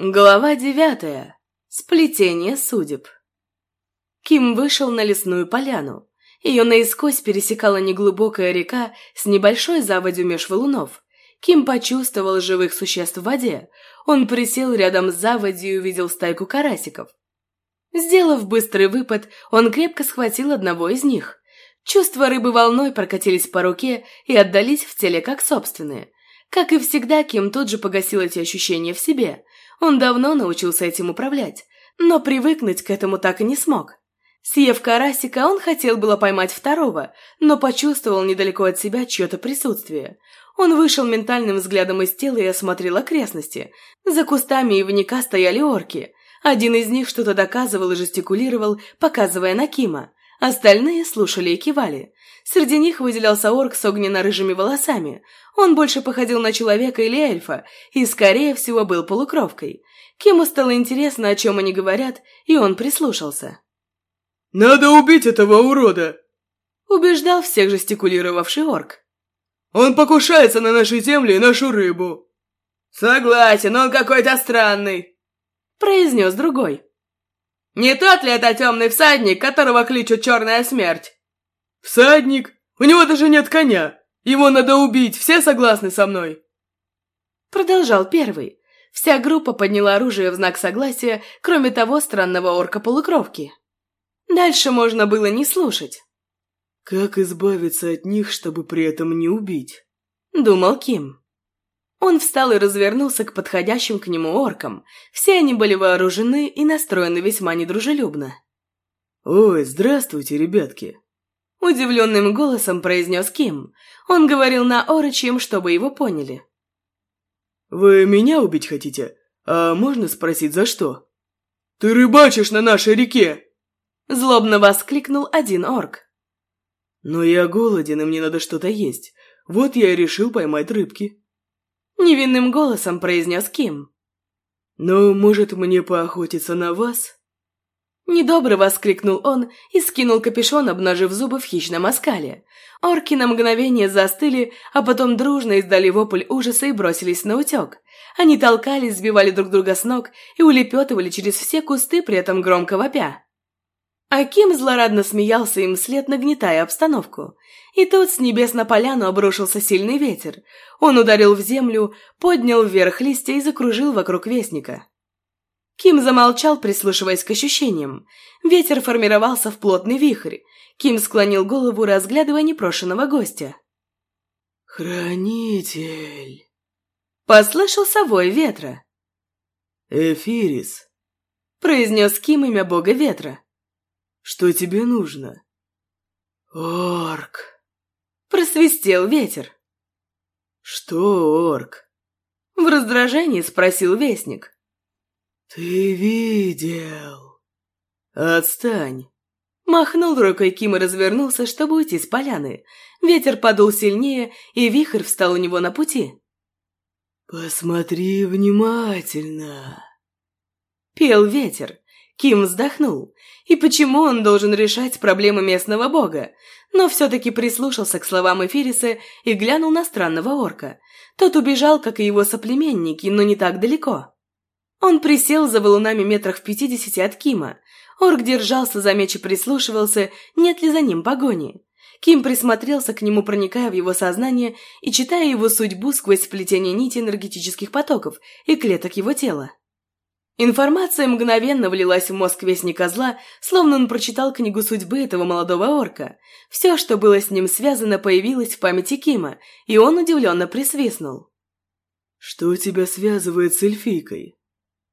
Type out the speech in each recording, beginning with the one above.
Глава девятая. Сплетение судеб. Ким вышел на лесную поляну. Ее наискось пересекала неглубокая река с небольшой заводью меж валунов. Ким почувствовал живых существ в воде. Он присел рядом с заводью и увидел стайку карасиков. Сделав быстрый выпад, он крепко схватил одного из них. Чувства рыбы волной прокатились по руке и отдались в теле как собственные. Как и всегда, Ким тут же погасил эти ощущения в себе – он давно научился этим управлять, но привыкнуть к этому так и не смог. Съев карасика, он хотел было поймать второго, но почувствовал недалеко от себя чье-то присутствие. Он вышел ментальным взглядом из тела и осмотрел окрестности. За кустами ивника стояли орки. Один из них что-то доказывал и жестикулировал, показывая на Кима. Остальные слушали и кивали. Среди них выделялся орк с огненно-рыжими волосами. Он больше походил на человека или эльфа, и, скорее всего, был полукровкой. Кему стало интересно, о чем они говорят, и он прислушался. «Надо убить этого урода!» Убеждал всех жестикулировавший орк. «Он покушается на наши земли и нашу рыбу!» «Согласен, он какой-то странный!» Произнес другой. «Не тот ли это темный всадник, которого кличут Черная Смерть?» «Всадник? У него даже нет коня! Его надо убить, все согласны со мной?» Продолжал первый. Вся группа подняла оружие в знак согласия, кроме того странного орка-полукровки. Дальше можно было не слушать. «Как избавиться от них, чтобы при этом не убить?» Думал Ким. Он встал и развернулся к подходящим к нему оркам. Все они были вооружены и настроены весьма недружелюбно. «Ой, здравствуйте, ребятки!» Удивленным голосом произнес Ким. Он говорил на орочьем, чтобы его поняли. «Вы меня убить хотите? А можно спросить, за что?» «Ты рыбачишь на нашей реке!» Злобно воскликнул один орк. «Но я голоден, и мне надо что-то есть. Вот я и решил поймать рыбки». Невинным голосом произнес Ким. «Ну, может, мне поохотиться на вас?» Недобро воскликнул он и скинул капюшон, обнажив зубы в хищном оскале. Орки на мгновение застыли, а потом дружно издали вопль ужаса и бросились на утек. Они толкались, сбивали друг друга с ног и улепетывали через все кусты, при этом громко вопя. Аким злорадно смеялся им вслед, нагнетая обстановку. И тут с небес на поляну обрушился сильный ветер. Он ударил в землю, поднял вверх листья и закружил вокруг вестника. Ким замолчал, прислушиваясь к ощущениям. Ветер формировался в плотный вихрь. Ким склонил голову, разглядывая непрошенного гостя. «Хранитель!» Послышался вой ветра. «Эфирис!» произнес Ким имя бога ветра. «Что тебе нужно?» «Орк!» Просвистел ветер. «Что орк?» В раздражении спросил вестник. «Ты видел?» «Отстань!» Махнул рукой Ким и развернулся, чтобы уйти с поляны. Ветер подул сильнее, и вихрь встал у него на пути. «Посмотри внимательно!» Пел ветер. Ким вздохнул. И почему он должен решать проблемы местного бога? Но все-таки прислушался к словам Эфириса и глянул на странного орка. Тот убежал, как и его соплеменники, но не так далеко. Он присел за валунами метрах в пятидесяти от Кима. Орк держался за меч и прислушивался, нет ли за ним погони. Ким присмотрелся к нему, проникая в его сознание и читая его судьбу сквозь сплетение нити энергетических потоков и клеток его тела. Информация мгновенно влилась в мозг вестника зла, словно он прочитал книгу судьбы этого молодого орка. Все, что было с ним связано, появилось в памяти Кима, и он удивленно присвистнул. «Что тебя связывает с эльфийкой?»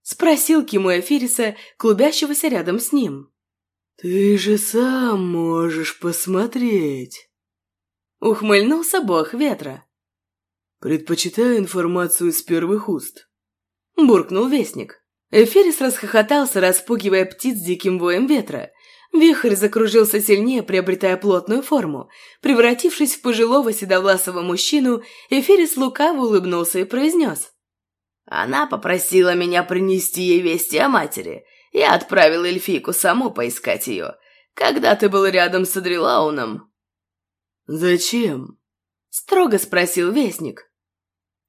Спросил Киму Эфириса, клубящегося рядом с ним. «Ты же сам можешь посмотреть!» Ухмыльнулся бог ветра. «Предпочитаю информацию из первых уст», — буркнул вестник. Эфирис расхохотался, распугивая птиц диким воем ветра. Вихрь закружился сильнее, приобретая плотную форму. Превратившись в пожилого седовласого мужчину, Эфирис лукаво улыбнулся и произнес. Она попросила меня принести ей вести о матери. Я отправил эльфийку саму поискать ее, когда ты был рядом с Адрилауном. «Зачем?» — строго спросил вестник.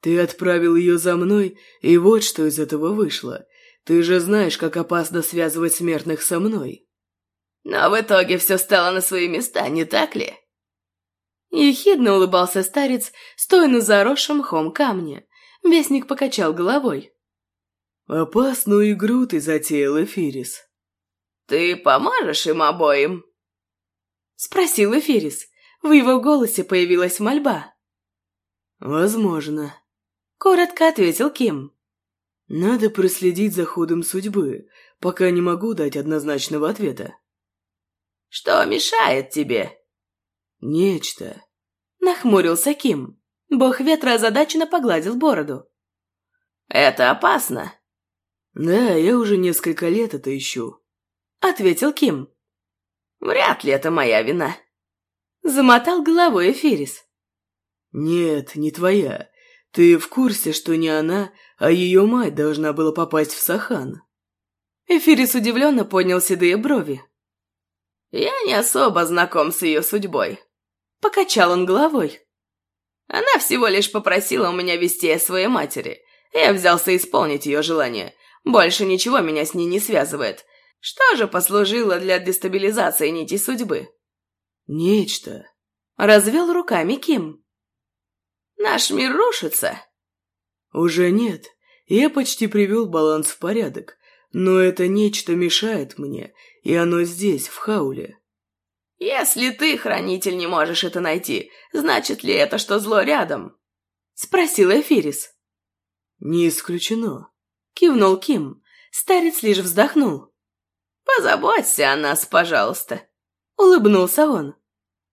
Ты отправил ее за мной, и вот что из этого вышло. Ты же знаешь, как опасно связывать смертных со мной. Но в итоге все стало на свои места, не так ли? Ехидно улыбался старец, стоя на заросшем мхом камне. Вестник покачал головой. «Опасную игру ты затеял, Эфирис». «Ты поможешь им обоим?» Спросил Эфирис. В его голосе появилась мольба. «Возможно», — коротко ответил Ким. «Надо проследить за ходом судьбы, пока не могу дать однозначного ответа». «Что мешает тебе?» «Нечто», — нахмурился Ким. Бог ветра озадаченно погладил бороду. «Это опасно». «Да, я уже несколько лет это ищу», — ответил Ким. «Вряд ли это моя вина», — замотал головой Эфирис. «Нет, не твоя. Ты в курсе, что не она, а ее мать должна была попасть в Сахан?» Эфирис удивленно поднял седые брови. «Я не особо знаком с ее судьбой», — покачал он головой. «Она всего лишь попросила у меня вести о своей матери. Я взялся исполнить ее желание. Больше ничего меня с ней не связывает. Что же послужило для дестабилизации нити судьбы?» «Нечто», — развел руками Ким. «Наш мир рушится?» «Уже нет. Я почти привел баланс в порядок. Но это нечто мешает мне, и оно здесь, в хауле. «Если ты, хранитель, не можешь это найти, значит ли это, что зло рядом?» Спросил Эфирис. «Не исключено», — кивнул Ким. Старец лишь вздохнул. «Позаботься о нас, пожалуйста», — улыбнулся он.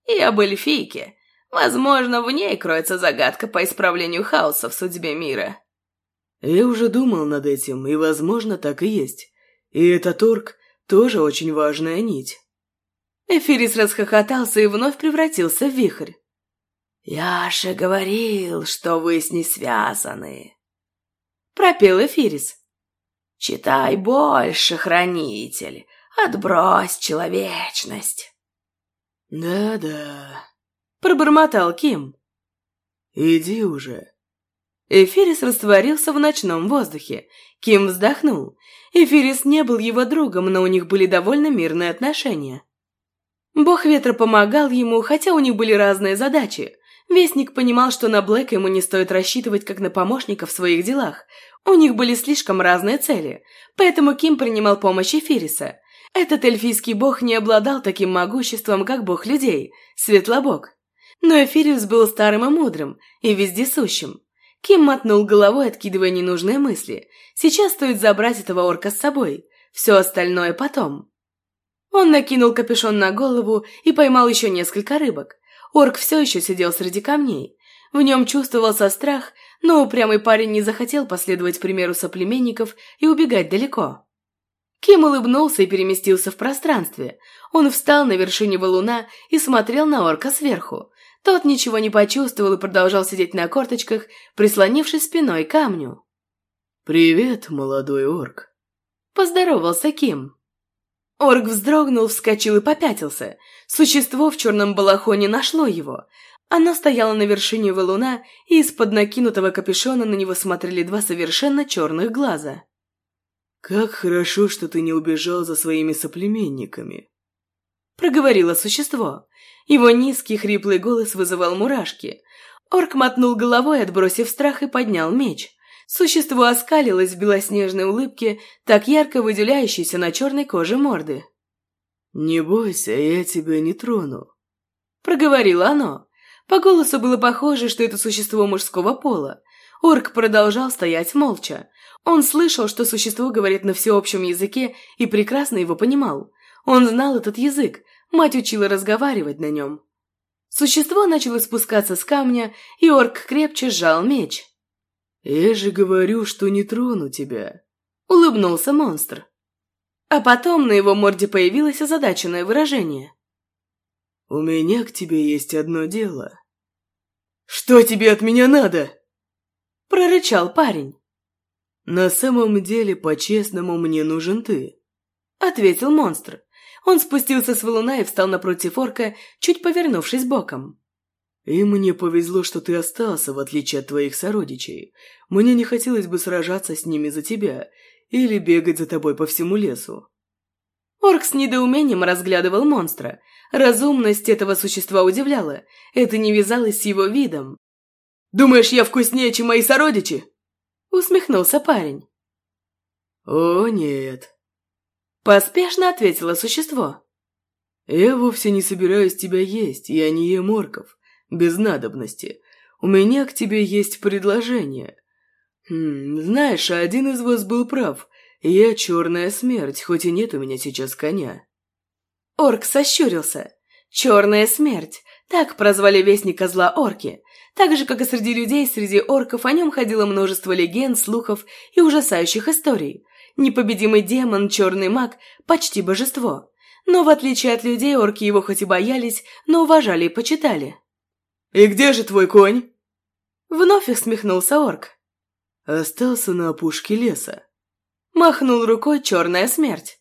«И об эльфийке. Возможно, в ней кроется загадка по исправлению хаоса в судьбе мира». Я уже думал над этим, и, возможно, так и есть. И этот орк тоже очень важная нить. Эфирис расхохотался и вновь превратился в вихрь. «Я же говорил, что вы с ней связаны!» Пропел Эфирис. «Читай больше, хранитель, отбрось человечность!» «Да-да», — пробормотал Ким. «Иди уже», Эфирис растворился в ночном воздухе. Ким вздохнул. Эфирис не был его другом, но у них были довольно мирные отношения. Бог ветра помогал ему, хотя у них были разные задачи. Вестник понимал, что на Блэка ему не стоит рассчитывать как на помощника в своих делах. У них были слишком разные цели, поэтому Ким принимал помощь Эфириса. Этот эльфийский бог не обладал таким могуществом, как бог людей, Светлобог. Но Эфирис был старым и мудрым, и вездесущим. Ким мотнул головой, откидывая ненужные мысли. Сейчас стоит забрать этого орка с собой. Все остальное потом. Он накинул капюшон на голову и поймал еще несколько рыбок. Орк все еще сидел среди камней. В нем чувствовался страх, но упрямый парень не захотел последовать примеру соплеменников и убегать далеко. Ким улыбнулся и переместился в пространстве. Он встал на вершине валуна и смотрел на орка сверху. Тот ничего не почувствовал и продолжал сидеть на корточках, прислонившись спиной к камню. «Привет, молодой орк!» Поздоровался Ким. Орк вздрогнул, вскочил и попятился. Существо в черном балахоне нашло его. Оно стояло на вершине валуна, и из-под накинутого капюшона на него смотрели два совершенно черных глаза. «Как хорошо, что ты не убежал за своими соплеменниками!» Проговорило существо. Его низкий хриплый голос вызывал мурашки. Орк мотнул головой, отбросив страх, и поднял меч. Существо оскалилось в белоснежной улыбке, так ярко выделяющейся на черной коже морды. «Не бойся, я тебя не трону», — проговорило оно. По голосу было похоже, что это существо мужского пола. Орк продолжал стоять молча. Он слышал, что существо говорит на всеобщем языке и прекрасно его понимал. Он знал этот язык, Мать учила разговаривать на нем. Существо начало спускаться с камня, и орк крепче сжал меч. «Я же говорю, что не трону тебя», — улыбнулся монстр. А потом на его морде появилось озадаченное выражение. «У меня к тебе есть одно дело». «Что тебе от меня надо?» — прорычал парень. «На самом деле, по-честному, мне нужен ты», — ответил монстр. Он спустился с валуна и встал напротив орка, чуть повернувшись боком. И мне повезло, что ты остался, в отличие от твоих сородичей. Мне не хотелось бы сражаться с ними за тебя или бегать за тобой по всему лесу». Орк с недоумением разглядывал монстра. Разумность этого существа удивляла. Это не вязалось с его видом. «Думаешь, я вкуснее, чем мои сородичи?» Усмехнулся парень. «О, нет!» Поспешно ответило существо. «Я вовсе не собираюсь тебя есть, я не ем орков без надобности. У меня к тебе есть предложение. Хм, знаешь, один из вас был прав. Я черная смерть, хоть и нет у меня сейчас коня. Орк сощурился. Черная смерть. Так прозвали вестника зла орки. Так же, как и среди людей, среди орков о нем ходило множество легенд, слухов и ужасающих историй. Непобедимый демон, черный маг, почти божество. Но в отличие от людей, орки его хоть и боялись, но уважали и почитали. «И где же твой конь?» Вновь усмехнулся орк. Остался на опушке леса. Махнул рукой черная смерть.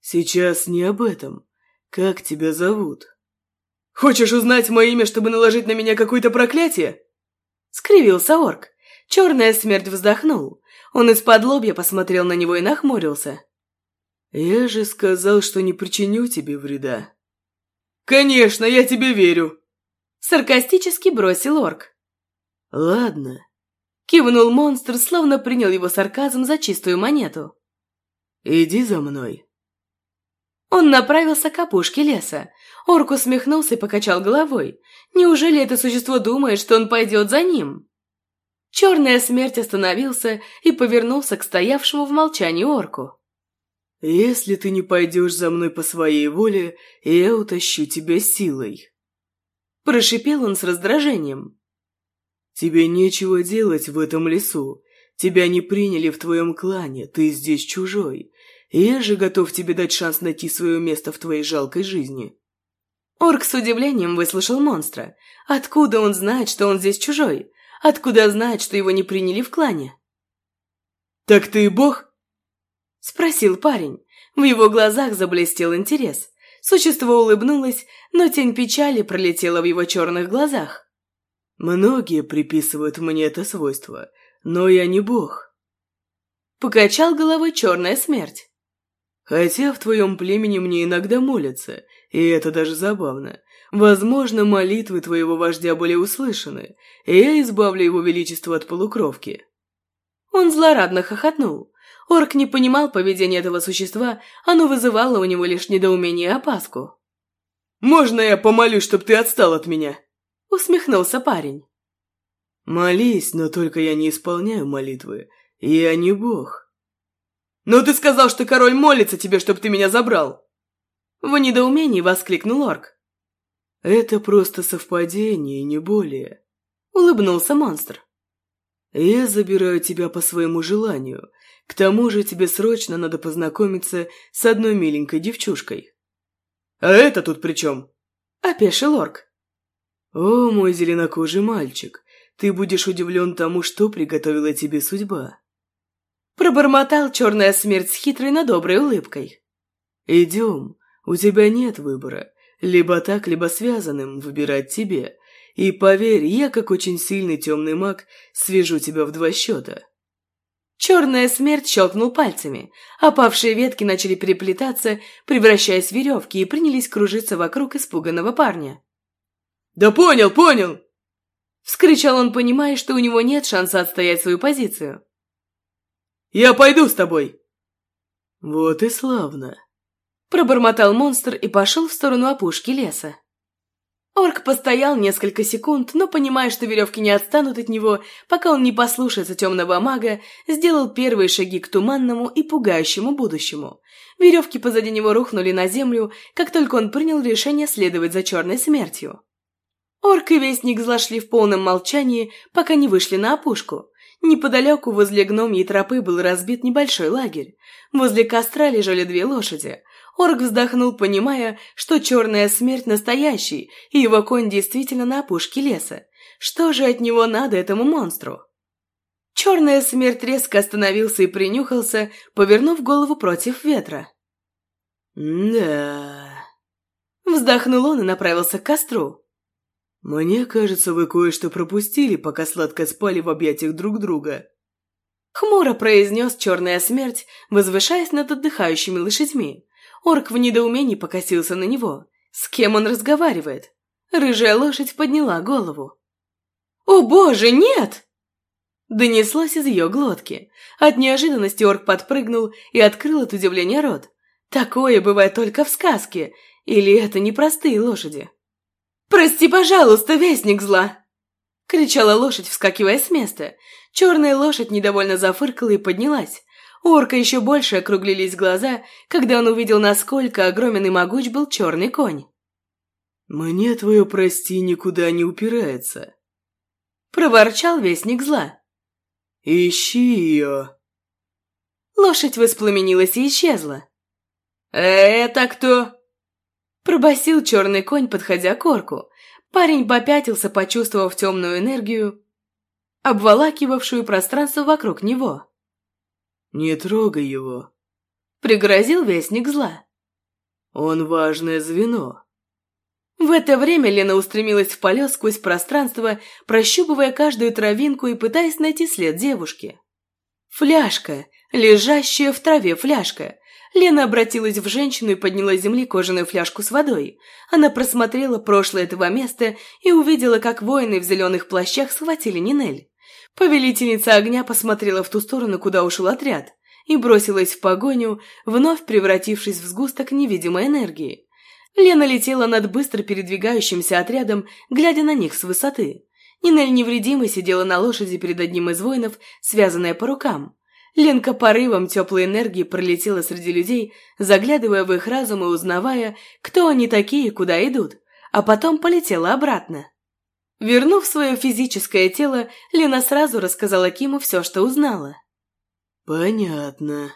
Сейчас не об этом. Как тебя зовут? Хочешь узнать мое имя, чтобы наложить на меня какое-то проклятие? Скривился орк. Черная смерть вздохнул. Он из-под лобья посмотрел на него и нахмурился. «Я же сказал, что не причиню тебе вреда». «Конечно, я тебе верю!» Саркастически бросил орк. «Ладно». Кивнул монстр, словно принял его сарказм за чистую монету. «Иди за мной». Он направился к опушке леса. Орк усмехнулся и покачал головой. Неужели это существо думает, что он пойдет за ним? Черная смерть остановился и повернулся к стоявшему в молчании орку. «Если ты не пойдешь за мной по своей воле, я утащу тебя силой». Прошипел он с раздражением. «Тебе нечего делать в этом лесу. Тебя не приняли в твоем клане, ты здесь чужой. Я же готов тебе дать шанс найти свое место в твоей жалкой жизни». Орк с удивлением выслушал монстра. Откуда он знает, что он здесь чужой? Откуда знает, что его не приняли в клане? «Так ты бог?» Спросил парень. В его глазах заблестел интерес. Существо улыбнулось, но тень печали пролетела в его черных глазах. «Многие приписывают мне это свойство, но я не бог». Покачал головой черная смерть. «Хотя в твоем племени мне иногда молятся, и это даже забавно. Возможно, молитвы твоего вождя были услышаны, и я избавлю его величество от полукровки». Он злорадно хохотнул. Орк не понимал поведения этого существа, оно вызывало у него лишь недоумение и опаску. «Можно я помолюсь, чтоб ты отстал от меня?» Усмехнулся парень. «Молись, но только я не исполняю молитвы. Я не бог». «Но ты сказал, что король молится тебе, чтоб ты меня забрал!» В недоумении воскликнул орк. «Это просто совпадение, не более», — улыбнулся монстр. «Я забираю тебя по своему желанию, к тому же тебе срочно надо познакомиться с одной миленькой девчушкой». «А это тут при чем?» – опешил орк. «О, мой зеленокожий мальчик, ты будешь удивлен тому, что приготовила тебе судьба». Пробормотал черная смерть с хитрой, но доброй улыбкой. «Идем, у тебя нет выбора, либо так, либо связанным выбирать тебе. И поверь, я, как очень сильный темный маг, свяжу тебя в два счета». Черная смерть щелкнул пальцами. Опавшие ветки начали переплетаться, превращаясь в веревки, и принялись кружиться вокруг испуганного парня. «Да понял, понял!» Вскричал он, понимая, что у него нет шанса отстоять свою позицию. «Я пойду с тобой!» «Вот и славно!» Пробормотал монстр и пошел в сторону опушки леса. Орк постоял несколько секунд, но, понимая, что веревки не отстанут от него, пока он не послушается темного мага, сделал первые шаги к туманному и пугающему будущему. Веревки позади него рухнули на землю, как только он принял решение следовать за черной смертью. Орк и Вестник зашли в полном молчании, пока не вышли на опушку. Неподалеку возле гномьей тропы был разбит небольшой лагерь. Возле костра лежали две лошади. Орк вздохнул, понимая, что черная смерть настоящий, и его конь действительно на опушке леса. Что же от него надо этому монстру? Черная смерть резко остановился и принюхался, повернув голову против ветра. «Да...» Вздохнул он и направился к костру. «Мне кажется, вы кое-что пропустили, пока сладко спали в объятиях друг друга». Хмуро произнес черная смерть, возвышаясь над отдыхающими лошадьми. Орк в недоумении покосился на него. С кем он разговаривает? Рыжая лошадь подняла голову. «О боже, нет!» Донеслось из ее глотки. От неожиданности орк подпрыгнул и открыл от удивления рот. Такое бывает только в сказке. Или это не простые лошади? «Прости, пожалуйста, вестник зла!» Кричала лошадь, вскакивая с места. Черная лошадь недовольно зафыркала и поднялась. У орка еще больше округлились глаза, когда он увидел, насколько огромен и могуч был черный конь. «Мне твое прости никуда не упирается», — проворчал вестник зла. «Ищи ее!» Лошадь воспламенилась и исчезла. «Это кто?» Пробасил черный конь, подходя к орку. Парень попятился, почувствовав темную энергию, обволакивавшую пространство вокруг него. «Не трогай его», — пригрозил вестник зла. «Он важное звено». В это время Лена устремилась в полет сквозь пространство, прощупывая каждую травинку и пытаясь найти след девушки. Фляжка, лежащая в траве фляжка. Лена обратилась в женщину и подняла с земли кожаную фляжку с водой. Она просмотрела прошлое этого места и увидела, как воины в зеленых плащах схватили Нинель. Повелительница огня посмотрела в ту сторону, куда ушел отряд, и бросилась в погоню, вновь превратившись в сгусток невидимой энергии. Лена летела над быстро передвигающимся отрядом, глядя на них с высоты. Нинель невредимой сидела на лошади перед одним из воинов, связанная по рукам. Ленка порывом теплой энергии пролетела среди людей, заглядывая в их разум и узнавая, кто они такие и куда идут, а потом полетела обратно. Вернув свое физическое тело, Лена сразу рассказала Киму все, что узнала. «Понятно».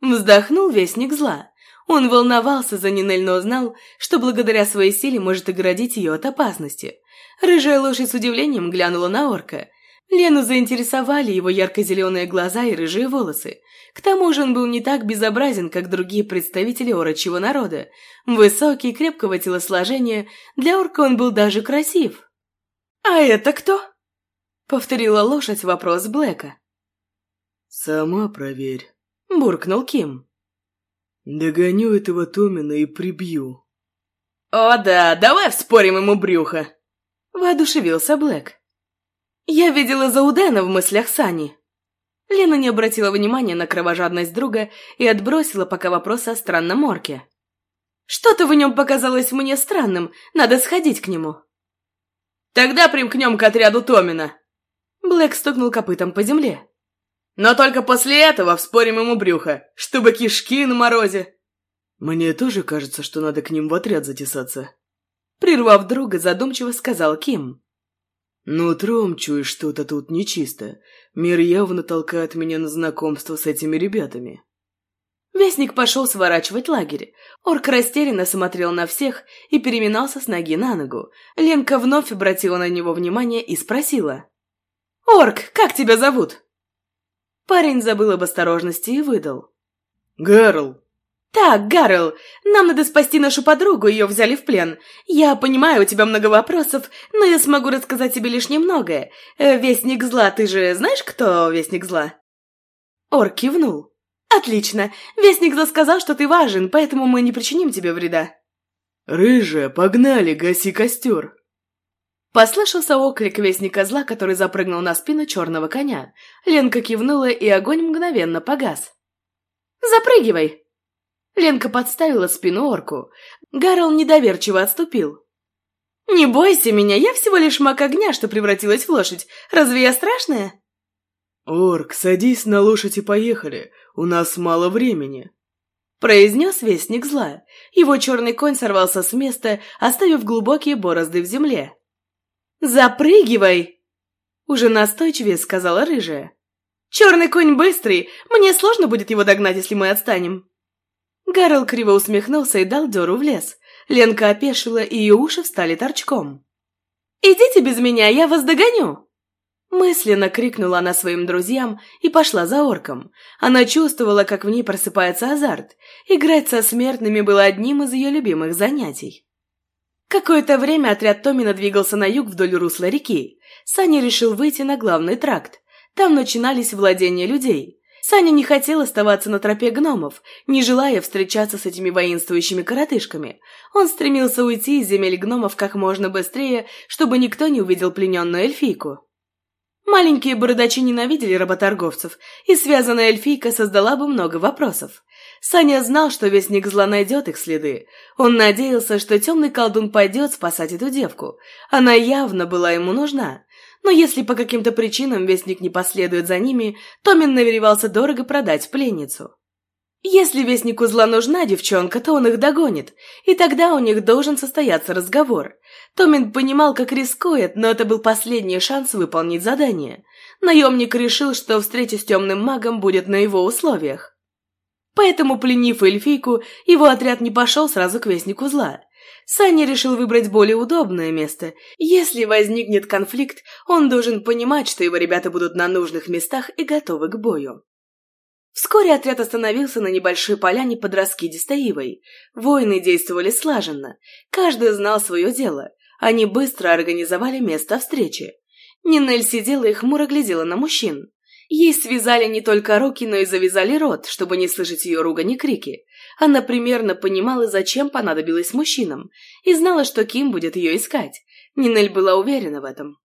Вздохнул вестник зла. Он волновался за Нинель, но знал, что благодаря своей силе может оградить ее от опасности. Рыжая лошадь с удивлением глянула на орка. Лену заинтересовали его ярко-зеленые глаза и рыжие волосы. К тому же он был не так безобразен, как другие представители орочьего народа. Высокий, крепкого телосложения, для орка он был даже красив. «А это кто?» — повторила лошадь вопрос Блэка. «Сама проверь», — буркнул Ким. Догоню этого Томина и прибью. О да, давай вспорим ему брюхо. Воодушевился Блэк. Я видела Заудена в мыслях Сани. Лена не обратила внимания на кровожадность друга и отбросила пока вопрос о странном орке. Что-то в нем показалось мне странным, надо сходить к нему. Тогда примкнем к отряду Томина. Блэк стукнул копытом по земле. Но только после этого вспорим ему брюхо, чтобы кишки на морозе. Мне тоже кажется, что надо к ним в отряд затесаться. Прервав друга, задумчиво сказал Ким. Нутром чуешь что-то тут нечисто. Мир явно толкает меня на знакомство с этими ребятами. Вестник пошел сворачивать лагерь. Орк растерянно смотрел на всех и переминался с ноги на ногу. Ленка вновь обратила на него внимание и спросила. «Орк, как тебя зовут?» Парень забыл об осторожности и выдал. «Гарл!» «Так, Гарл, нам надо спасти нашу подругу, ее взяли в плен. Я понимаю, у тебя много вопросов, но я смогу рассказать тебе лишь немногое. Э, вестник зла, ты же знаешь, кто Вестник зла?» Ор кивнул. «Отлично. Вестник зла сказал, что ты важен, поэтому мы не причиним тебе вреда». «Рыжая, погнали, гаси костер!» Послышался оклик вестника зла, который запрыгнул на спину черного коня. Ленка кивнула, и огонь мгновенно погас. «Запрыгивай!» Ленка подставила спину орку. Гарл недоверчиво отступил. «Не бойся меня, я всего лишь маг огня, что превратилась в лошадь. Разве я страшная?» «Орк, садись на лошадь и поехали. У нас мало времени», — произнес вестник зла. Его черный конь сорвался с места, оставив глубокие борозды в земле. «Запрыгивай!» Уже настойчивее сказала рыжая. «Черный конь быстрый, мне сложно будет его догнать, если мы отстанем». Гарл криво усмехнулся и дал дёру в лес. Ленка опешила, и ее уши встали торчком. «Идите без меня, я вас догоню!» Мысленно крикнула она своим друзьям и пошла за орком. Она чувствовала, как в ней просыпается азарт. Играть со смертными было одним из ее любимых занятий. Какое-то время отряд Томина двигался на юг вдоль русла реки. Саня решил выйти на главный тракт. Там начинались владения людей. Саня не хотел оставаться на тропе гномов, не желая встречаться с этими воинствующими коротышками. Он стремился уйти из земель гномов как можно быстрее, чтобы никто не увидел плененную эльфийку. Маленькие бородачи ненавидели работорговцев, и связанная эльфийка создала бы много вопросов. Саня знал, что Вестник Зла найдет их следы. Он надеялся, что темный колдун пойдет спасать эту девку. Она явно была ему нужна. Но если по каким-то причинам Вестник не последует за ними, Томин намеревался дорого продать пленницу. Если Вестнику Зла нужна девчонка, то он их догонит, и тогда у них должен состояться разговор. Томин понимал, как рискует, но это был последний шанс выполнить задание. Наемник решил, что встреча с темным магом будет на его условиях. Поэтому, пленив эльфийку, его отряд не пошел сразу к Вестнику Зла. Саня решил выбрать более удобное место. Если возникнет конфликт, он должен понимать, что его ребята будут на нужных местах и готовы к бою. Вскоре отряд остановился на небольшой поляне под раскидистой ивой. Воины действовали слаженно. Каждый знал свое дело. Они быстро организовали место встречи. Нинель сидела и хмуро глядела на мужчин. Ей связали не только руки, но и завязали рот, чтобы не слышать ее ругань и крики. Она примерно понимала, зачем понадобилась мужчинам, и знала, что Ким будет ее искать. Нинель была уверена в этом.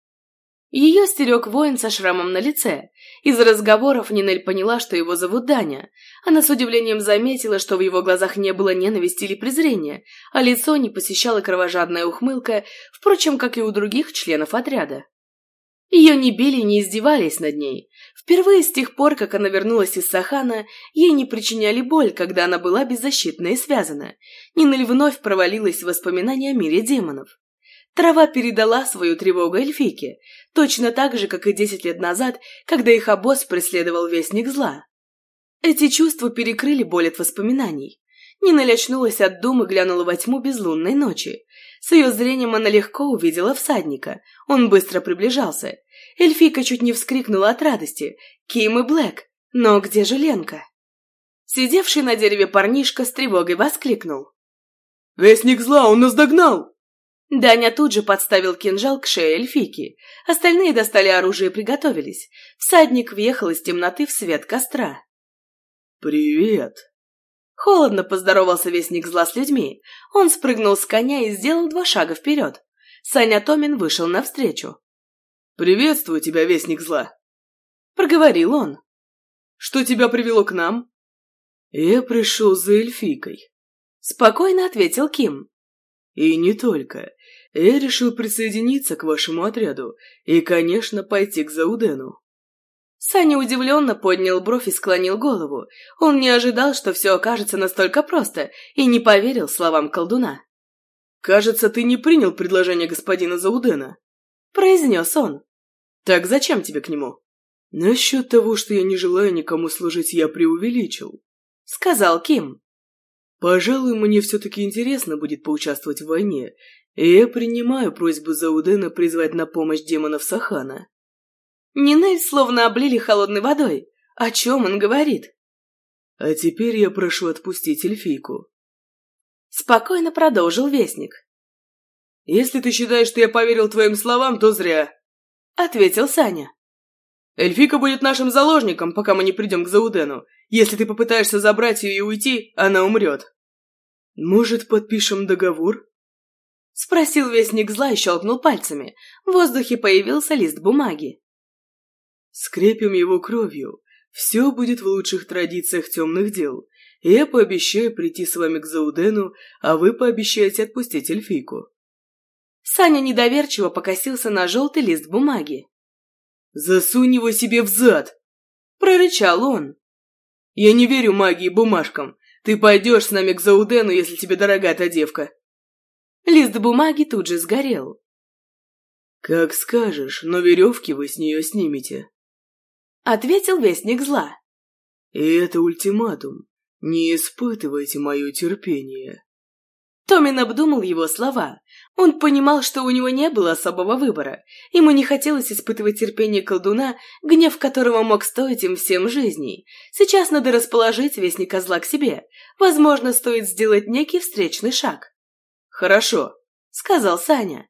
Ее стерег воин со шрамом на лице. Из разговоров Нинель поняла, что его зовут Даня. Она с удивлением заметила, что в его глазах не было ненависти или презрения, а лицо не посещала кровожадная ухмылка, впрочем, как и у других членов отряда. Ее не били, не издевались над ней. Впервые с тех пор, как она вернулась из Сахана, ей не причиняли боль, когда она была беззащитна и связана. Нинель вновь провалилась в воспоминания о мире демонов. Трава передала свою тревогу эльфийке, точно так же, как и десять лет назад, когда их обоз преследовал Вестник Зла. Эти чувства перекрыли боль от воспоминаний. Нина очнулась от думы, глянула во тьму безлунной ночи. С ее зрением она легко увидела всадника. Он быстро приближался. Эльфийка чуть не вскрикнула от радости. Ким и Блэк. Но где же Ленка? Сидевший на дереве парнишка с тревогой воскликнул. «Вестник зла, он нас догнал!» Даня тут же подставил кинжал к шее эльфийки. Остальные достали оружие и приготовились. Всадник въехал из темноты в свет костра. «Привет!» Холодно поздоровался вестник зла с людьми. Он спрыгнул с коня и сделал два шага вперед. Саня Томин вышел навстречу. «Приветствую тебя, вестник зла!» Проговорил он. «Что тебя привело к нам?» «Я пришел за эльфийкой», — спокойно ответил Ким. И не только. Я решил присоединиться к вашему отряду и, конечно, пойти к Заудену. Саня удивленно поднял бровь и склонил голову. Он не ожидал, что все окажется настолько просто, и не поверил словам колдуна. «Кажется, ты не принял предложение господина Заудена», — произнес он. «Так зачем тебе к нему?» «Насчет того, что я не желаю никому служить, я преувеличил», — сказал Ким. Пожалуй, мне все-таки интересно будет поучаствовать в войне, и я принимаю просьбу Заудена призвать на помощь демонов Сахана. Нинель словно облили холодной водой. О чем он говорит? А теперь я прошу отпустить эльфийку. Спокойно продолжил Вестник. Если ты считаешь, что я поверил твоим словам, то зря. Ответил Саня. Эльфика будет нашим заложником, пока мы не придем к Заудену. Если ты попытаешься забрать ее и уйти, она умрет. «Может, подпишем договор?» Спросил вестник зла и щелкнул пальцами. В воздухе появился лист бумаги. «Скрепим его кровью. Все будет в лучших традициях темных дел. Я пообещаю прийти с вами к Заудену, а вы пообещаете отпустить эльфийку». Саня недоверчиво покосился на желтый лист бумаги. «Засунь его себе в зад!» – прорычал он. «Я не верю магии бумажкам. Ты пойдешь с нами к Заудену, если тебе дорога эта девка!» Лист бумаги тут же сгорел. «Как скажешь, но веревки вы с нее снимете», — ответил вестник зла. «И это ультиматум. Не испытывайте мое терпение». Томин обдумал его слова. Он понимал, что у него не было особого выбора. Ему не хотелось испытывать терпение колдуна, гнев которого мог стоить им всем жизней. Сейчас надо расположить вестника зла к себе. Возможно, стоит сделать некий встречный шаг. «Хорошо», сказал Саня.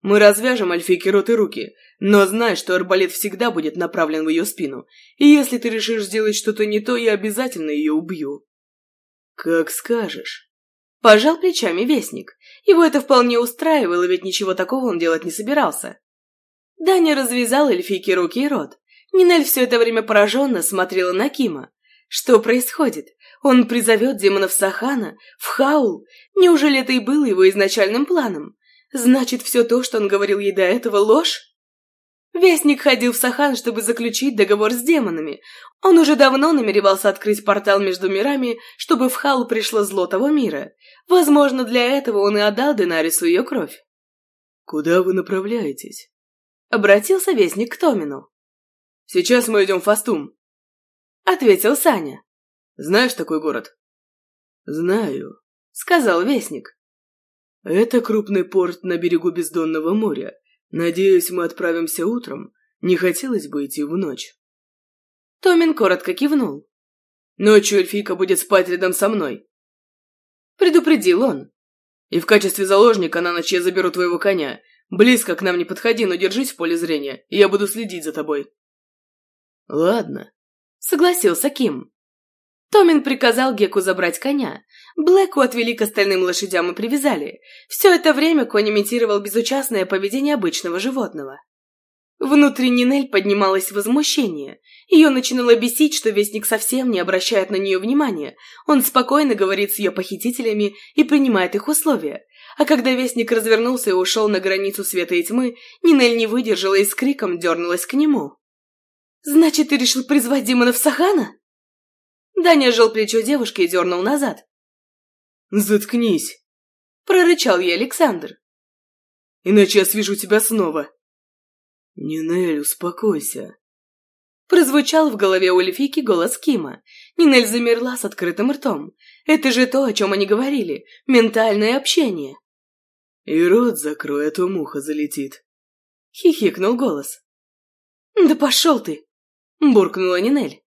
Мы развяжем Альфейке рот и руки, но знай, что арбалет всегда будет направлен в ее спину, и если ты решишь сделать что-то не то, я обязательно ее убью. Как скажешь. Пожал плечами Вестник. Его это вполне устраивало, ведь ничего такого он делать не собирался. Даня развязал эльфийке руки и рот. Нинель все это время пораженно смотрела на Кима. Что происходит? Он призовет демонов Сахана в Хаул? Неужели это и было его изначальным планом? Значит, все то, что он говорил ей до этого, ложь? Вестник ходил в Сахан, чтобы заключить договор с демонами. Он уже давно намеревался открыть портал между мирами, чтобы в Халу пришло зло того мира. Возможно, для этого он и отдал Денарису ее кровь. «Куда вы направляетесь?» Обратился Вестник к Томину. «Сейчас мы идем в Фастум», — ответил Саня. «Знаешь такой город?» «Знаю», — сказал Вестник. «Это крупный порт на берегу Бездонного моря. Надеюсь, мы отправимся утром. Не хотелось бы идти в ночь». Томин коротко кивнул. «Ночью эльфийка будет спать рядом со мной», — предупредил он. «И в качестве заложника на ночь я заберу твоего коня. Близко к нам не подходи, но держись в поле зрения, и я буду следить за тобой». «Ладно», — согласился Ким. Томин приказал Геку забрать коня. Блэку отвели к остальным лошадям и привязали. Все это время конь имитировал безучастное поведение обычного животного. Внутри Нинель поднималось возмущение. Ее начинало бесить, что Вестник совсем не обращает на нее внимания. Он спокойно говорит с ее похитителями и принимает их условия. А когда Вестник развернулся и ушел на границу света и тьмы, Нинель не выдержала и с криком дернулась к нему. «Значит, ты решил призвать демонов Сахана?» Даня жал плечо девушки и дернул назад. «Заткнись!» – прорычал ей Александр. «Иначе я свяжу тебя снова!» «Нинель, успокойся!» Прозвучал в голове у Эльфики голос Кима. Нинель замерла с открытым ртом. Это же то, о чем они говорили. Ментальное общение. «И рот закрой, а то муха залетит!» Хихикнул голос. «Да пошел ты!» Буркнула Нинель.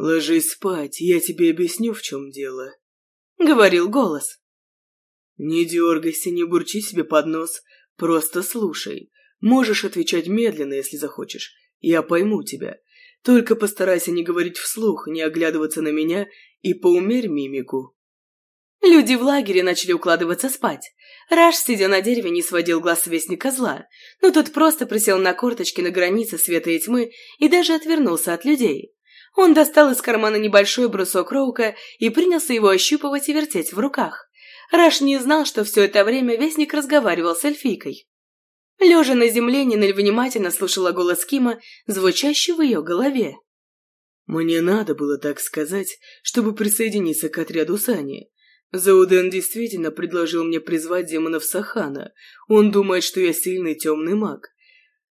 «Ложись спать, я тебе объясню, в чем дело», — говорил голос. «Не дергайся, не бурчи себе под нос, просто слушай. Можешь отвечать медленно, если захочешь. Я пойму тебя. Только постарайся не говорить вслух, не оглядываться на меня и поумерь мимику». Люди в лагере начали укладываться спать. Раш, сидя на дереве, не сводил глаз с вестника зла, но тот просто присел на корточки на границе света и тьмы и даже отвернулся от людей. Он достал из кармана небольшой брусок роука и принялся его ощупывать и вертеть в руках. Раш не знал, что все это время Вестник разговаривал с эльфийкой. Лежа на земле, Нинель внимательно слушала голос Кима, звучащий в ее голове. «Мне надо было так сказать, чтобы присоединиться к отряду Сани. Зауден действительно предложил мне призвать демонов Сахана. Он думает, что я сильный темный маг.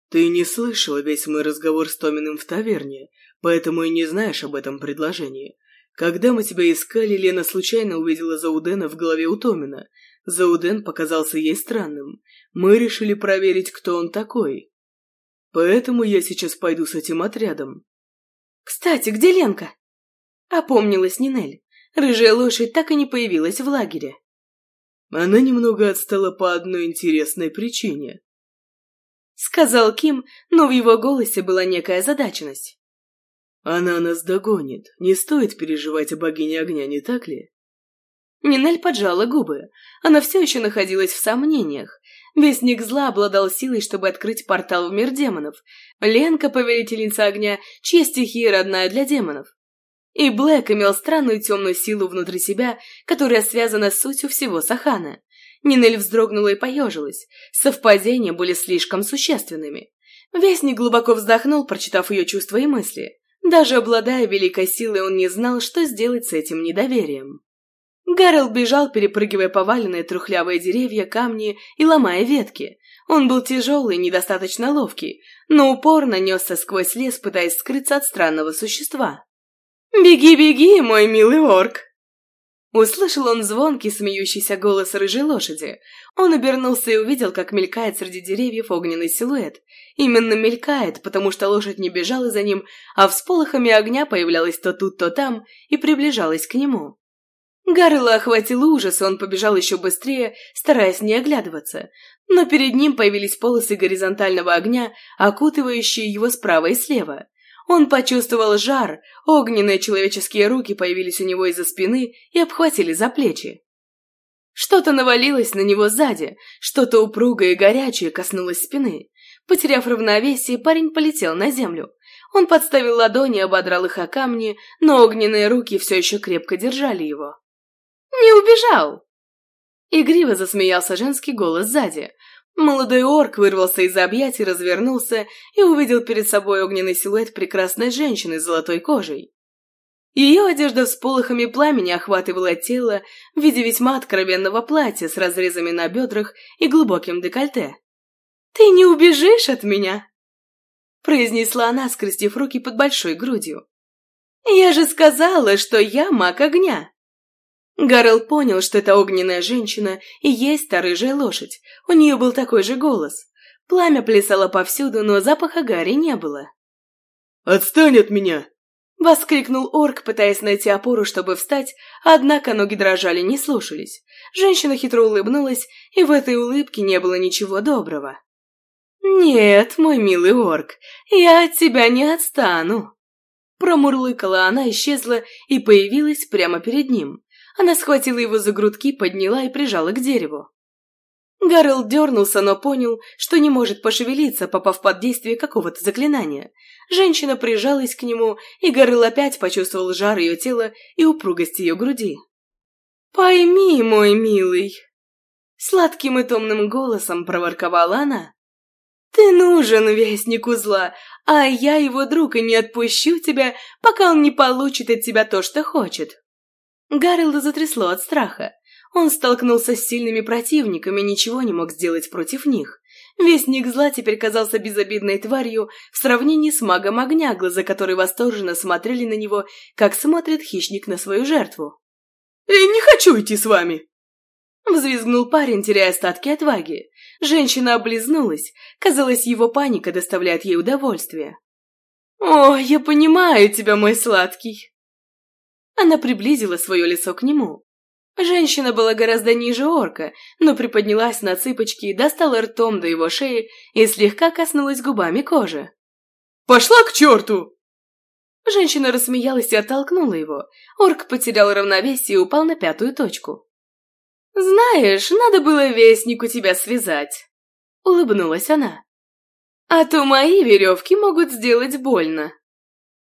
Ты не слышала весь мой разговор с Томиным в таверне, поэтому и не знаешь об этом предложении. Когда мы тебя искали, Лена случайно увидела Заудена в голове у Томина. Зауден показался ей странным. Мы решили проверить, кто он такой. Поэтому я сейчас пойду с этим отрядом. «Кстати, где Ленка?» Опомнилась Нинель. Рыжая лошадь так и не появилась в лагере. Она немного отстала по одной интересной причине. Сказал Ким, но в его голосе была некая задаченность. Она нас догонит. Не стоит переживать о богине огня, не так ли? Нинель поджала губы. Она все еще находилась в сомнениях. Вестник зла обладал силой, чтобы открыть портал в мир демонов. Ленка — повелительница огня, чья стихия родная для демонов. И Блэк имел странную темную силу внутри себя, которая связана с сутью всего Сахана. Нинель вздрогнула и поежилась. Совпадения были слишком существенными. Вестник глубоко вздохнул, прочитав ее чувства и мысли. Даже обладая великой силой, он не знал, что сделать с этим недоверием. Гаррел бежал, перепрыгивая поваленные трухлявые деревья, камни и ломая ветки. Он был тяжелый, недостаточно ловкий, но упорно несся сквозь лес, пытаясь скрыться от странного существа. «Беги, беги, мой милый орк!» Услышал он звонкий, смеющийся голос рыжей лошади. Он обернулся и увидел, как мелькает среди деревьев огненный силуэт. Именно мелькает, потому что лошадь не бежала за ним, а всполохами огня появлялась то тут, то там и приближалась к нему. Гаррела охватил ужас, и он побежал еще быстрее, стараясь не оглядываться. Но перед ним появились полосы горизонтального огня, окутывающие его справа и слева. Он почувствовал жар, огненные человеческие руки появились у него из-за спины и обхватили за плечи. Что-то навалилось на него сзади, что-то упругое и горячее коснулось спины. Потеряв равновесие, парень полетел на землю. Он подставил ладони ободрал их о камни, но огненные руки все еще крепко держали его. «Не убежал!» Игриво засмеялся женский голос сзади. Молодой орк вырвался из объятий, развернулся и увидел перед собой огненный силуэт прекрасной женщины с золотой кожей. Ее одежда с полохами пламени охватывала тело в виде весьма откровенного платья с разрезами на бедрах и глубоким декольте. «Ты не убежишь от меня?» произнесла она, скрестив руки под большой грудью. «Я же сказала, что я маг огня!» Гарл понял, что это огненная женщина и есть та рыжая лошадь. У нее был такой же голос. Пламя плясало повсюду, но запаха Гарри не было. «Отстань от меня!» Воскликнул орк, пытаясь найти опору, чтобы встать, однако ноги дрожали, не слушались. Женщина хитро улыбнулась, и в этой улыбке не было ничего доброго. «Нет, мой милый орк, я от тебя не отстану!» Промурлыкала она, исчезла и появилась прямо перед ним. Она схватила его за грудки, подняла и прижала к дереву. Гарл дернулся, но понял, что не может пошевелиться, попав под действие какого-то заклинания. Женщина прижалась к нему, и Гарл опять почувствовал жар ее тела и упругость ее груди. «Пойми, мой милый!» Сладким и томным голосом проворковала она. «Ты нужен вестнику зла, а я его друг и не отпущу тебя, пока он не получит от тебя то, что хочет». Гаррелда затрясло от страха. Он столкнулся с сильными противниками и ничего не мог сделать против них. Вестник зла теперь казался безобидной тварью в сравнении с магом огня, глаза которой восторженно смотрели на него, как смотрит хищник на свою жертву. «Я не хочу идти с вами!» Взвизгнул парень, теряя остатки отваги. Женщина облизнулась. Казалось, его паника доставляет ей удовольствие. «О, я понимаю тебя, мой сладкий!» Она приблизила свое лицо к нему. Женщина была гораздо ниже орка, но приподнялась на цыпочки, достала ртом до его шеи и слегка коснулась губами кожи. «Пошла к черту!» Женщина рассмеялась и оттолкнула его. Орк потерял равновесие и упал на пятую точку. «Знаешь, надо было вестнику тебя связать», — улыбнулась она. «А то мои веревки могут сделать больно».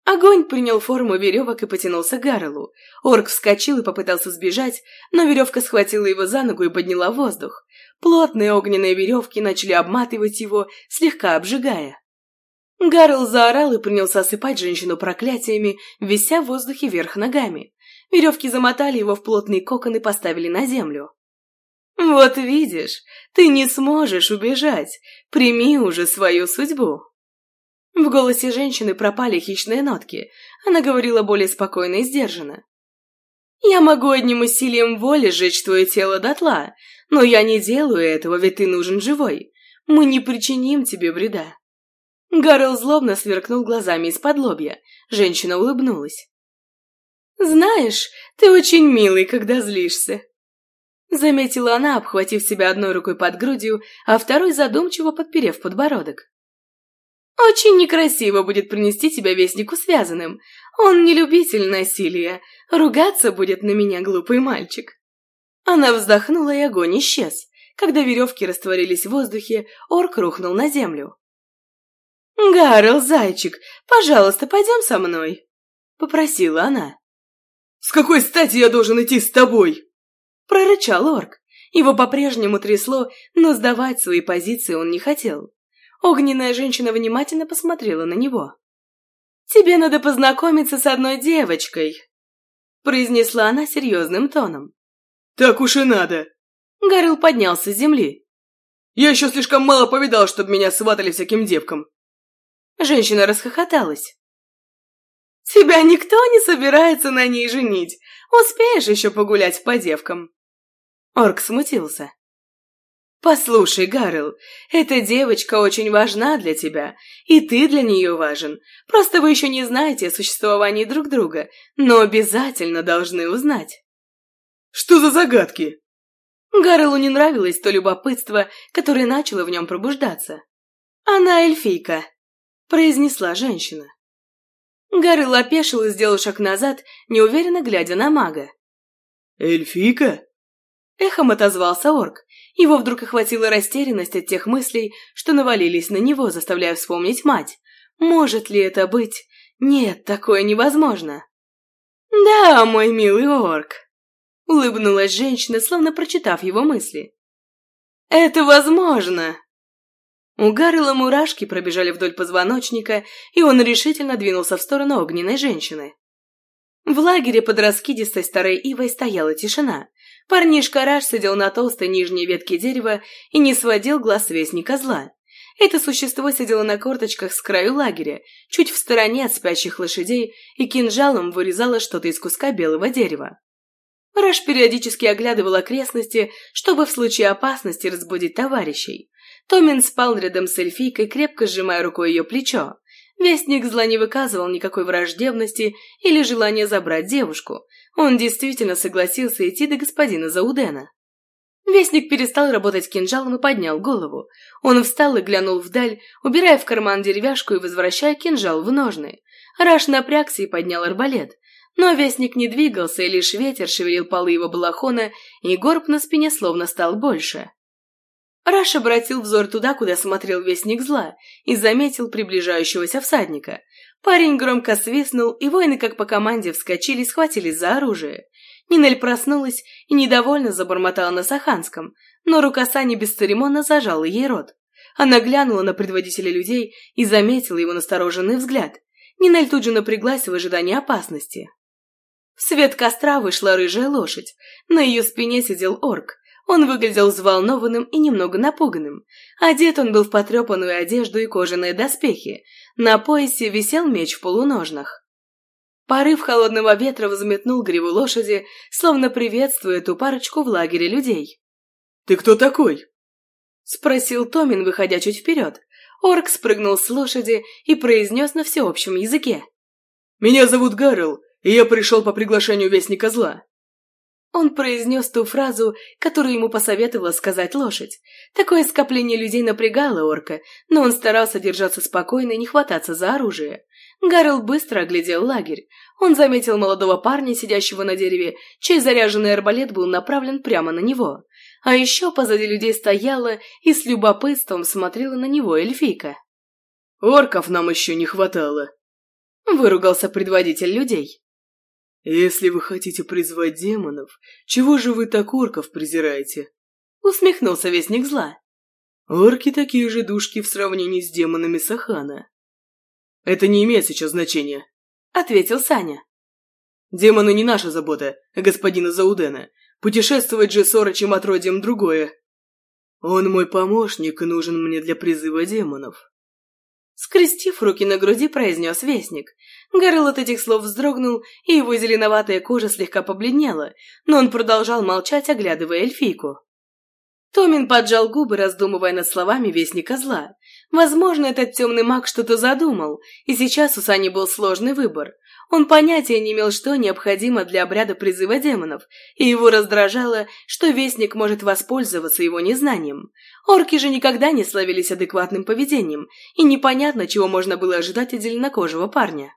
Огонь принял форму веревок и потянулся к Гаррелу. Орк вскочил и попытался сбежать, но веревка схватила его за ногу и подняла воздух. Плотные огненные веревки начали обматывать его, слегка обжигая. Гаррел заорал и принялся осыпать женщину проклятиями, вися в воздухе вверх ногами. Веревки замотали его в плотный кокон и поставили на землю. «Вот видишь, ты не сможешь убежать. Прими уже свою судьбу». В голосе женщины пропали хищные нотки. Она говорила более спокойно и сдержанно. «Я могу одним усилием воли сжечь твое тело дотла, но я не делаю этого, ведь ты нужен живой. Мы не причиним тебе вреда». Гарл злобно сверкнул глазами из-под лобья. Женщина улыбнулась. «Знаешь, ты очень милый, когда злишься». Заметила она, обхватив себя одной рукой под грудью, а второй задумчиво подперев подбородок. Очень некрасиво будет принести тебя вестнику связанным. Он не любитель насилия. Ругаться будет на меня глупый мальчик. Она вздохнула, и огонь исчез. Когда веревки растворились в воздухе, орк рухнул на землю. «Гарл, зайчик, пожалуйста, пойдем со мной», — попросила она. «С какой стати я должен идти с тобой?» — прорычал орк. Его по-прежнему трясло, но сдавать свои позиции он не хотел. Огненная женщина внимательно посмотрела на него. «Тебе надо познакомиться с одной девочкой», — произнесла она серьезным тоном. «Так уж и надо!» Гарил поднялся с земли. «Я еще слишком мало повидал, чтобы меня сватали всяким девкам!» Женщина расхохоталась. «Тебя никто не собирается на ней женить. Успеешь еще погулять по девкам?» Орк смутился. «Послушай, Гарл, эта девочка очень важна для тебя, и ты для нее важен. Просто вы еще не знаете о существовании друг друга, но обязательно должны узнать». Что за загадки?» Гаррелу не нравилось то любопытство, которое начало в нем пробуждаться. «Она эльфийка», — произнесла женщина. Гаррел опешил и сделал шаг назад, неуверенно глядя на мага. «Эльфийка?» Эхом отозвался орк. Его вдруг охватила растерянность от тех мыслей, что навалились на него, заставляя вспомнить мать. Может ли это быть? Нет, такое невозможно. «Да, мой милый орк», — улыбнулась женщина, словно прочитав его мысли. «Это возможно!» У Гаррела мурашки пробежали вдоль позвоночника, и он решительно двинулся в сторону огненной женщины. В лагере под раскидистой старой ивой стояла тишина. Парнишка Раш сидел на толстой нижней ветке дерева и не сводил глаз вестника зла. Это существо сидело на корточках с краю лагеря, чуть в стороне от спящих лошадей, и кинжалом вырезало что-то из куска белого дерева. Раш периодически оглядывал окрестности, чтобы в случае опасности разбудить товарищей. Томин спал рядом с эльфийкой, крепко сжимая рукой ее плечо. Вестник зла не выказывал никакой враждебности или желания забрать девушку. Он действительно согласился идти до господина Заудена. Вестник перестал работать кинжалом и поднял голову. Он встал и глянул вдаль, убирая в карман деревяшку и возвращая кинжал в ножны. Раш напрягся и поднял арбалет. Но вестник не двигался, и лишь ветер шевелил полы его балахона, и горб на спине словно стал больше. Раш обратил взор туда, куда смотрел вестник зла, и заметил приближающегося всадника. Парень громко свистнул, и воины, как по команде, вскочили и схватились за оружие. Нинель проснулась и недовольно забормотала на саханском, но рука Сани бесцеремонно зажала ей рот. Она глянула на предводителя людей и заметила его настороженный взгляд. Нинель тут же напряглась в ожидании опасности. В свет костра вышла рыжая лошадь. На ее спине сидел орк. Он выглядел взволнованным и немного напуганным. Одет он был в потрепанную одежду и кожаные доспехи. На поясе висел меч в полуножнах. Порыв холодного ветра взметнул гриву лошади, словно приветствуя эту парочку в лагере людей. «Ты кто такой?» — спросил Томин, выходя чуть вперед. Орк спрыгнул с лошади и произнес на всеобщем языке. «Меня зовут Гаррел, и я пришел по приглашению Вестника Зла. Он произнес ту фразу, которую ему посоветовала сказать лошадь. Такое скопление людей напрягало орка, но он старался держаться спокойно и не хвататься за оружие. Гарл быстро оглядел лагерь. Он заметил молодого парня, сидящего на дереве, чей заряженный арбалет был направлен прямо на него. А еще позади людей стояла и с любопытством смотрела на него эльфийка. «Орков нам еще не хватало», — выругался предводитель людей. «Если вы хотите призвать демонов, чего же вы так орков презираете?» Усмехнулся вестник зла. «Орки такие же душки в сравнении с демонами Сахана». «Это не имеет сейчас значения», — ответил Саня. «Демоны не наша забота, господина Заудена. Путешествовать же с орочим отродьем другое. Он мой помощник и нужен мне для призыва демонов». Скрестив руки на груди, произнес вестник. Гарл от этих слов вздрогнул, и его зеленоватая кожа слегка побледнела, но он продолжал молчать, оглядывая эльфийку. Томин поджал губы, раздумывая над словами вестника зла. Возможно, этот темный маг что-то задумал, и сейчас у Сани был сложный выбор. Он понятия не имел, что необходимо для обряда призыва демонов, и его раздражало, что Вестник может воспользоваться его незнанием. Орки же никогда не славились адекватным поведением, и непонятно, чего можно было ожидать от зеленокожего парня.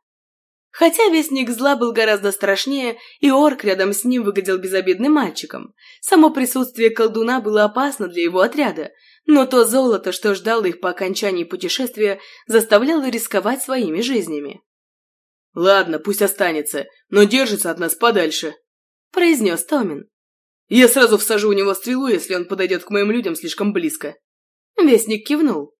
Хотя Вестник Зла был гораздо страшнее, и орк рядом с ним выглядел безобидным мальчиком. Само присутствие колдуна было опасно для его отряда, но то золото, что ждало их по окончании путешествия, заставляло рисковать своими жизнями. «Ладно, пусть останется, но держится от нас подальше», — произнес Томин. «Я сразу всажу у него стрелу, если он подойдет к моим людям слишком близко». Вестник кивнул.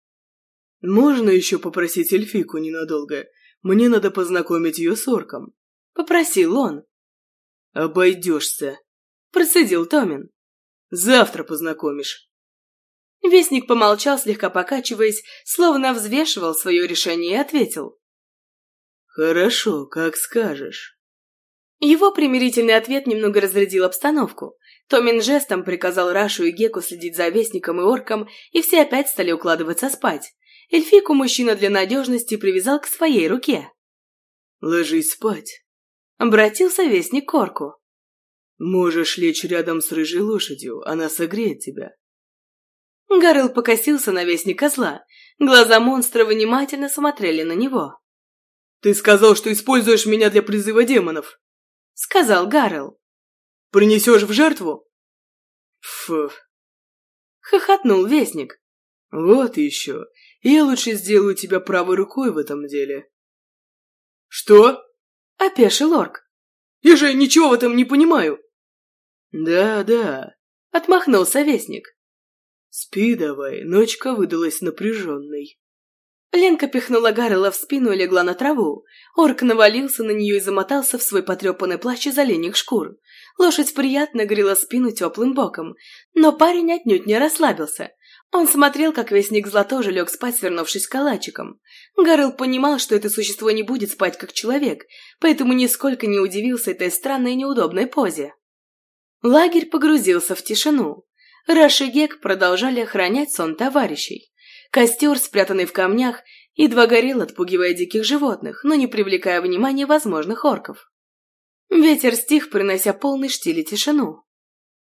«Можно еще попросить эльфику ненадолго? Мне надо познакомить ее с орком», — попросил он. «Обойдешься», — процедил Томин. «Завтра познакомишь». Вестник помолчал, слегка покачиваясь, словно взвешивал свое решение и ответил. «Хорошо, как скажешь». Его примирительный ответ немного разрядил обстановку. Томин жестом приказал Рашу и Геку следить за Вестником и Орком, и все опять стали укладываться спать. Эльфику мужчина для надежности привязал к своей руке. «Ложись спать», — обратился Вестник к Орку. Можешь лечь рядом с рыжей лошадью, она согреет тебя. Гарл покосился на вестника зла. Глаза монстра внимательно смотрели на него. «Ты сказал, что используешь меня для призыва демонов», — сказал Гарл. «Принесешь в жертву?» «Фу!» — хохотнул вестник. «Вот еще. Я лучше сделаю тебя правой рукой в этом деле». «Что?» — опешил орк. «Я же ничего в этом не понимаю». «Да, да», — отмахнулся вестник. «Спи давай, ночка выдалась напряженной». Ленка пихнула Гаррела в спину и легла на траву. Орк навалился на нее и замотался в свой потрепанный плащ из оленьих шкур. Лошадь приятно грела спину теплым боком, но парень отнюдь не расслабился. Он смотрел, как вестник зла тоже лег спать, свернувшись калачиком. Гаррел понимал, что это существо не будет спать как человек, поэтому нисколько не удивился этой странной и неудобной позе. Лагерь погрузился в тишину. Раш и Гек продолжали охранять сон товарищей. Костер, спрятанный в камнях, едва горел, отпугивая диких животных, но не привлекая внимания возможных орков. Ветер стих, принося полный штиль и тишину.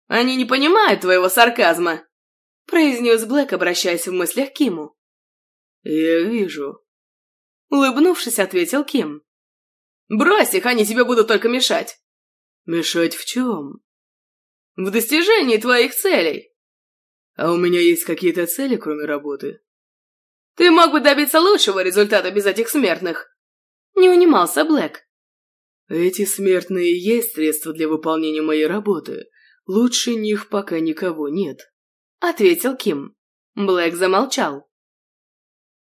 «Они не понимают твоего сарказма!» произнес Блэк, обращаясь в мыслях к Киму. «Я вижу». Улыбнувшись, ответил Ким. «Брось их, они тебе будут только мешать». «Мешать в чем?» В достижении твоих целей. А у меня есть какие-то цели, кроме работы? Ты мог бы добиться лучшего результата без этих смертных. Не унимался Блэк. Эти смертные есть средства для выполнения моей работы. Лучше них пока никого нет. Ответил Ким. Блэк замолчал.